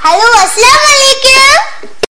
Hello, Assalamu alaikum.